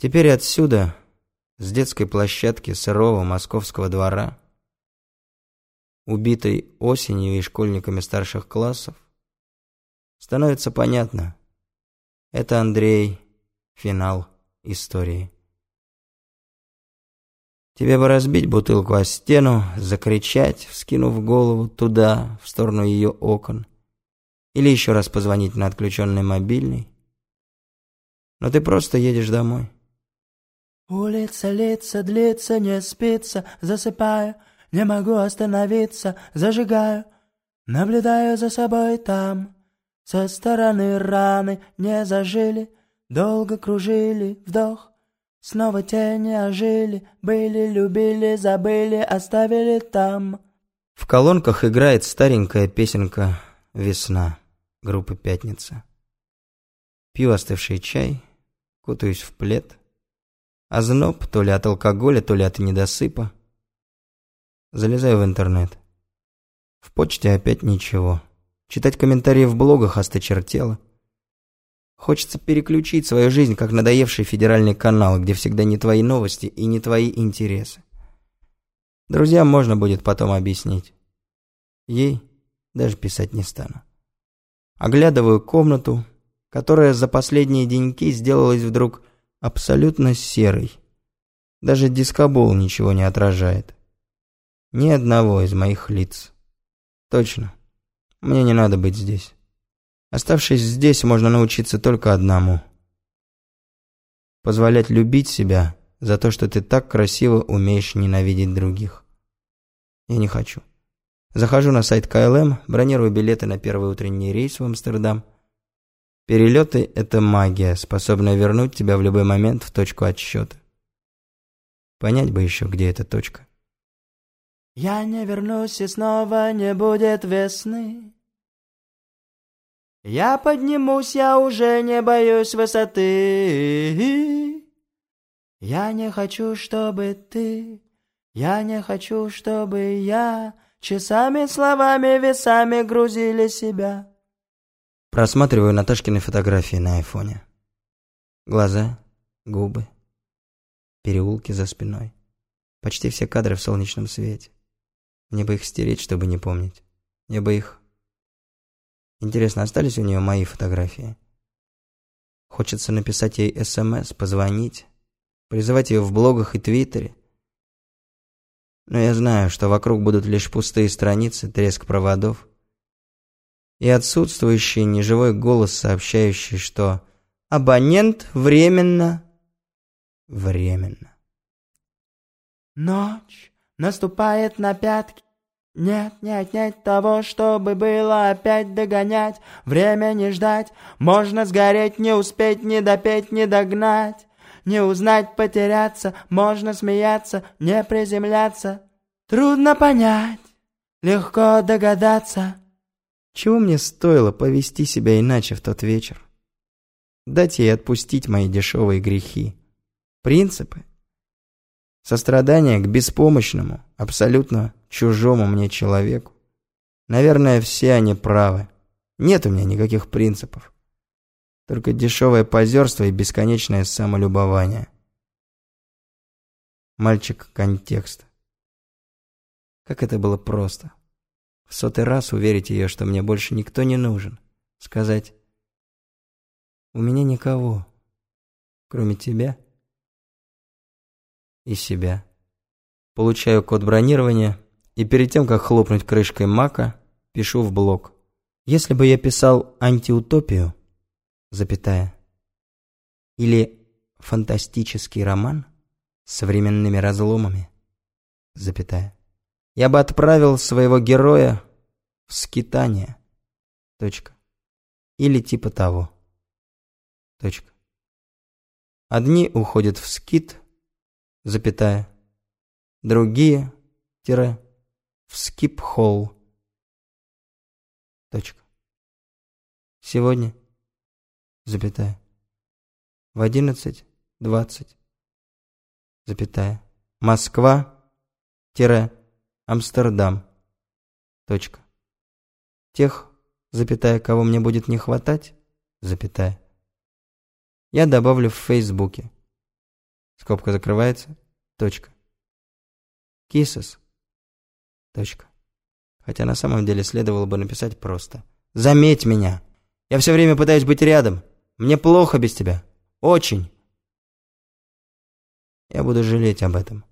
Теперь отсюда, с детской площадки сырого московского двора, убитой осенью и школьниками старших классов, становится понятно. Это Андрей, финал истории. Тебе бы разбить бутылку о стену, закричать, вскинув голову туда, в сторону ее окон, или еще раз позвонить на отключенный мобильный. Но ты просто едешь домой. Улица лица длится, не спится, засыпаю, не могу остановиться, зажигаю, наблюдаю за собой там. Со стороны раны не зажили, долго кружили, вдох, снова тени ожили, были, любили, забыли, оставили там. В колонках играет старенькая песенка «Весна» группы «Пятница». Пью остывший чай, кутаюсь в плед — Озноб то ли от алкоголя, то ли от недосыпа. Залезаю в интернет. В почте опять ничего. Читать комментарии в блогах осточертело. Хочется переключить свою жизнь, как надоевший федеральный канал, где всегда не твои новости и не твои интересы. Друзьям можно будет потом объяснить. Ей даже писать не стану. Оглядываю комнату, которая за последние деньки сделалась вдруг абсолютно серый. Даже дискобол ничего не отражает. Ни одного из моих лиц. Точно. Мне не надо быть здесь. Оставшись здесь, можно научиться только одному. Позволять любить себя за то, что ты так красиво умеешь ненавидеть других. Я не хочу. Захожу на сайт КЛМ, бронирую билеты на первый утренний рейс в Амстердам – Перелеты — это магия, способная вернуть тебя в любой момент в точку отсчета. Понять бы еще, где эта точка. Я не вернусь, и снова не будет весны. Я поднимусь, я уже не боюсь высоты. Я не хочу, чтобы ты, я не хочу, чтобы я часами, словами, весами грузили себя. Просматриваю Наташкины фотографии на айфоне. Глаза, губы, переулки за спиной. Почти все кадры в солнечном свете. Мне бы их стереть, чтобы не помнить. Мне бы их... Интересно, остались у нее мои фотографии? Хочется написать ей СМС, позвонить, призывать ее в блогах и твиттере. Но я знаю, что вокруг будут лишь пустые страницы, треск проводов и отсутствующий неживой голос, сообщающий, что абонент временно... временно. Ночь наступает на пятки. Нет, не отнять того, чтобы было опять догонять. Время не ждать, можно сгореть, не успеть, не допеть, не догнать. Не узнать, потеряться, можно смеяться, не приземляться. Трудно понять, легко догадаться. Чего мне стоило повести себя иначе в тот вечер? Дать ей отпустить мои дешевые грехи. Принципы. Сострадание к беспомощному, абсолютно чужому мне человеку. Наверное, все они правы. Нет у меня никаких принципов. Только дешевое позерство и бесконечное самолюбование. Мальчик контекст. Как это было просто. В сотый раз уверить ее, что мне больше никто не нужен. Сказать, у меня никого, кроме тебя и себя. Получаю код бронирования, и перед тем, как хлопнуть крышкой мака, пишу в блог. Если бы я писал антиутопию, запятая, или фантастический роман с современными разломами, запятая, я бы отправил своего героя в скитание. Точка. Или типа того. Точка. Одни уходят в скит, запятая. Другие, тире, в скип-холл. Точка. Сегодня, запятая. В одиннадцать двадцать, запятая. Москва, тире, Амстердам. Точка. Тех, запятая, кого мне будет не хватать, запятая. Я добавлю в Фейсбуке. Скобка закрывается. Точка. Кисос. Точка. Хотя на самом деле следовало бы написать просто. Заметь меня. Я все время пытаюсь быть рядом. Мне плохо без тебя. Очень. Я буду жалеть об этом.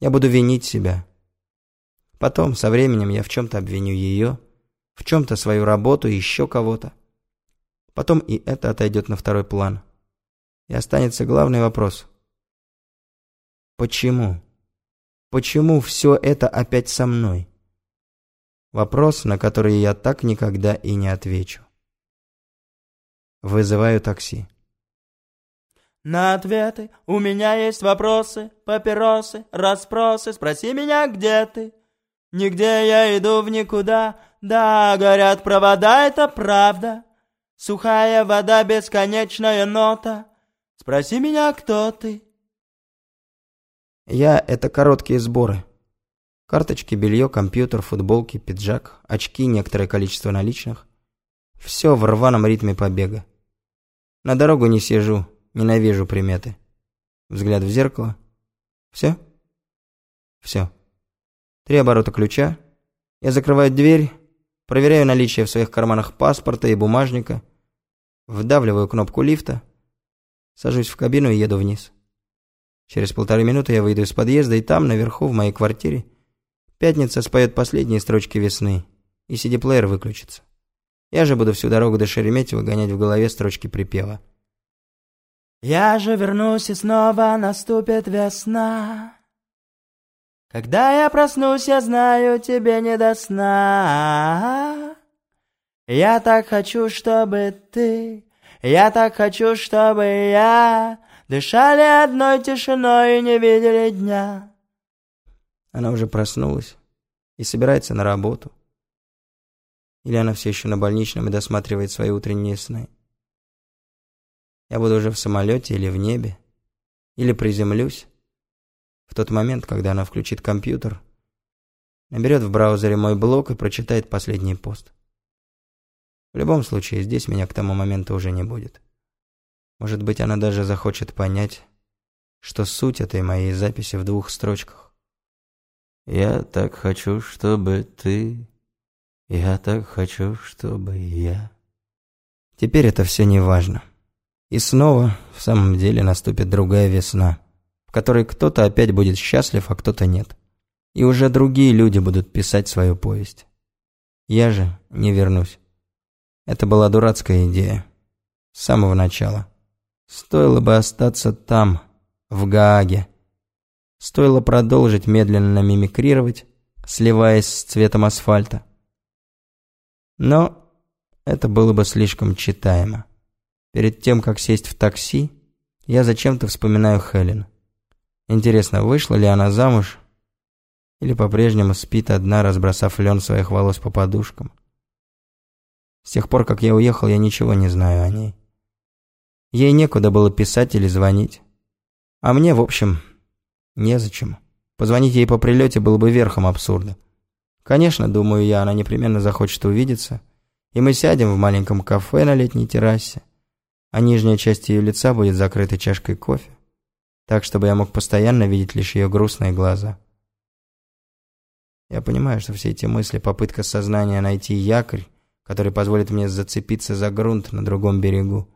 Я буду винить себя. Потом, со временем, я в чем-то обвиню ее, в чем-то свою работу и еще кого-то. Потом и это отойдет на второй план. И останется главный вопрос. Почему? Почему все это опять со мной? Вопрос, на который я так никогда и не отвечу. Вызываю такси. На ответы у меня есть вопросы, папиросы, расспросы. Спроси меня, где ты? Нигде я иду в никуда. Да, горят провода, это правда. Сухая вода, бесконечная нота. Спроси меня, кто ты? Я — это короткие сборы. Карточки, белье, компьютер, футболки, пиджак, очки, некоторое количество наличных. Все в рваном ритме побега. На дорогу не сижу, ненавижу приметы. Взгляд в зеркало. Все? Все. Три оборота ключа. Я закрываю дверь, проверяю наличие в своих карманах паспорта и бумажника, вдавливаю кнопку лифта, сажусь в кабину и еду вниз. Через полторы минуты я выйду из подъезда, и там, наверху, в моей квартире, пятница споет последние строчки весны, и CD-плеер выключится. Я же буду всю дорогу до Шереметьево гонять в голове строчки припева. Я же вернусь, и снова наступит весна. Когда я проснусь, я знаю, тебе не до сна. Я так хочу, чтобы ты, я так хочу, чтобы я Дышали одной тишиной и не видели дня. Она уже проснулась и собирается на работу. Или она все еще на больничном и досматривает свои утренние сны. Я буду уже в самолете или в небе, или приземлюсь. В тот момент, когда она включит компьютер, наберет в браузере мой блог и прочитает последний пост. В любом случае, здесь меня к тому моменту уже не будет. Может быть, она даже захочет понять, что суть этой моей записи в двух строчках. «Я так хочу, чтобы ты... Я так хочу, чтобы я...» Теперь это все не важно. И снова, в самом деле, наступит другая весна, которой кто-то опять будет счастлив, а кто-то нет. И уже другие люди будут писать свою повесть. Я же не вернусь. Это была дурацкая идея. С самого начала. Стоило бы остаться там, в Гааге. Стоило продолжить медленно мимикрировать, сливаясь с цветом асфальта. Но это было бы слишком читаемо. Перед тем, как сесть в такси, я зачем-то вспоминаю Хелен. Интересно, вышла ли она замуж или по-прежнему спит одна, разбросав лен своих волос по подушкам. С тех пор, как я уехал, я ничего не знаю о ней. Ей некуда было писать или звонить. А мне, в общем, незачем. Позвонить ей по прилете было бы верхом абсурда. Конечно, думаю я, она непременно захочет увидеться, и мы сядем в маленьком кафе на летней террасе, а нижняя часть ее лица будет закрыта чашкой кофе, так, чтобы я мог постоянно видеть лишь ее грустные глаза. Я понимаю, что все эти мысли – попытка сознания найти якорь, который позволит мне зацепиться за грунт на другом берегу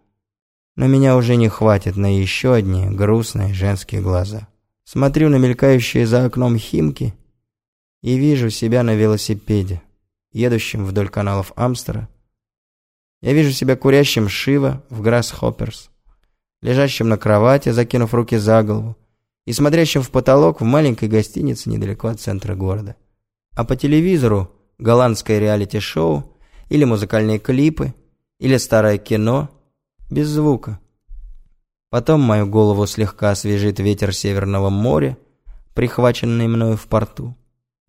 но меня уже не хватит на еще одни грустные женские глаза. Смотрю на мелькающие за окном химки и вижу себя на велосипеде, едущем вдоль каналов Амстера. Я вижу себя курящим Шива в Грассхопперс, лежащим на кровати, закинув руки за голову, и смотрящим в потолок в маленькой гостинице недалеко от центра города. А по телевизору голландское реалити-шоу или музыкальные клипы, или старое кино – без звука. Потом мою голову слегка освежит ветер Северного моря, прихваченный мною в порту.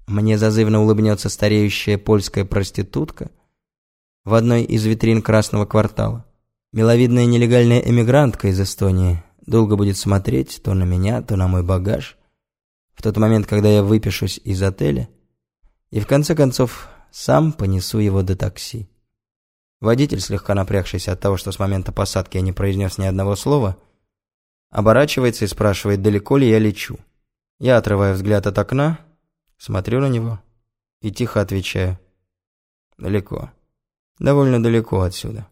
Мне зазывно улыбнется стареющая польская проститутка в одной из витрин Красного квартала. Миловидная нелегальная эмигрантка из Эстонии долго будет смотреть то на меня, то на мой багаж. В тот момент, когда я выпишусь из отеля, и в конце концов сам понесу его до такси. Водитель, слегка напрягшийся от того, что с момента посадки я не произнес ни одного слова, Оборачивается и спрашивает, далеко ли я лечу. Я отрываю взгляд от окна, смотрю на него и тихо отвечаю. Далеко. Довольно далеко отсюда.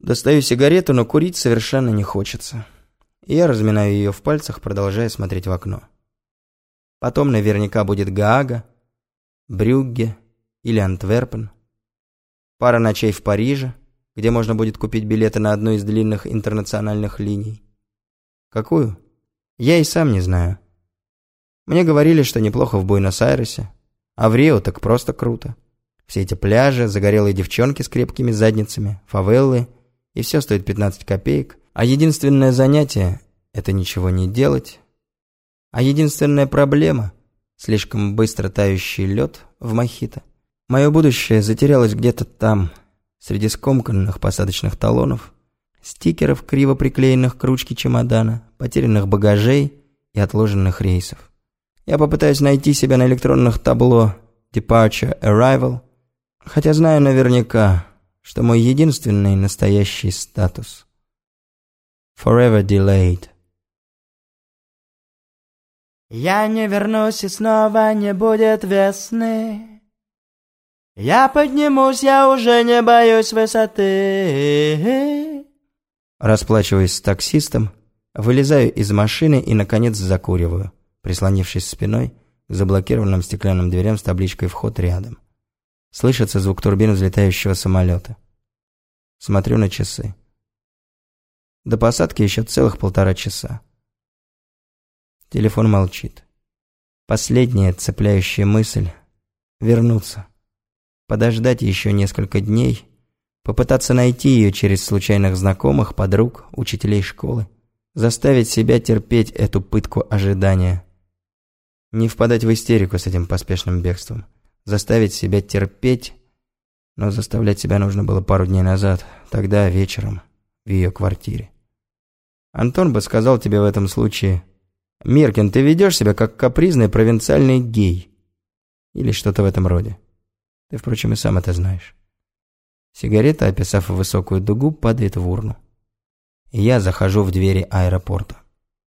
Достаю сигарету, но курить совершенно не хочется. Я разминаю ее в пальцах, продолжая смотреть в окно. Потом наверняка будет Гаага, Брюгге или Антверпен. Пара ночей в Париже, где можно будет купить билеты на одну из длинных интернациональных линий. Какую? Я и сам не знаю. Мне говорили, что неплохо в Буэнос-Айресе, а в Рио так просто круто. Все эти пляжи, загорелые девчонки с крепкими задницами, фавеллы, и все стоит 15 копеек. А единственное занятие – это ничего не делать. А единственная проблема – слишком быстро тающий лед в мохито. Мое будущее затерялось где-то там, среди скомканных посадочных талонов – стикеров, криво приклеенных к ручке чемодана, потерянных багажей и отложенных рейсов. Я попытаюсь найти себя на электронных табло Departure Arrival, хотя знаю наверняка, что мой единственный настоящий статус Forever Delayed. Я не вернусь и снова не будет весны. Я поднимусь, я уже не боюсь высоты. Расплачиваясь с таксистом, вылезаю из машины и, наконец, закуриваю, прислонившись спиной к заблокированным стеклянным дверям с табличкой «Вход рядом». Слышится звук турбин взлетающего самолета. Смотрю на часы. До посадки еще целых полтора часа. Телефон молчит. Последняя цепляющая мысль — вернуться. Подождать еще несколько дней Попытаться найти ее через случайных знакомых, подруг, учителей школы. Заставить себя терпеть эту пытку ожидания. Не впадать в истерику с этим поспешным бегством. Заставить себя терпеть, но заставлять себя нужно было пару дней назад, тогда вечером, в ее квартире. Антон бы сказал тебе в этом случае, «Миркин, ты ведешь себя как капризный провинциальный гей». Или что-то в этом роде. Ты, впрочем, и сам это знаешь. Сигарета, описав высокую дугу, падает в урну. я захожу в двери аэропорта.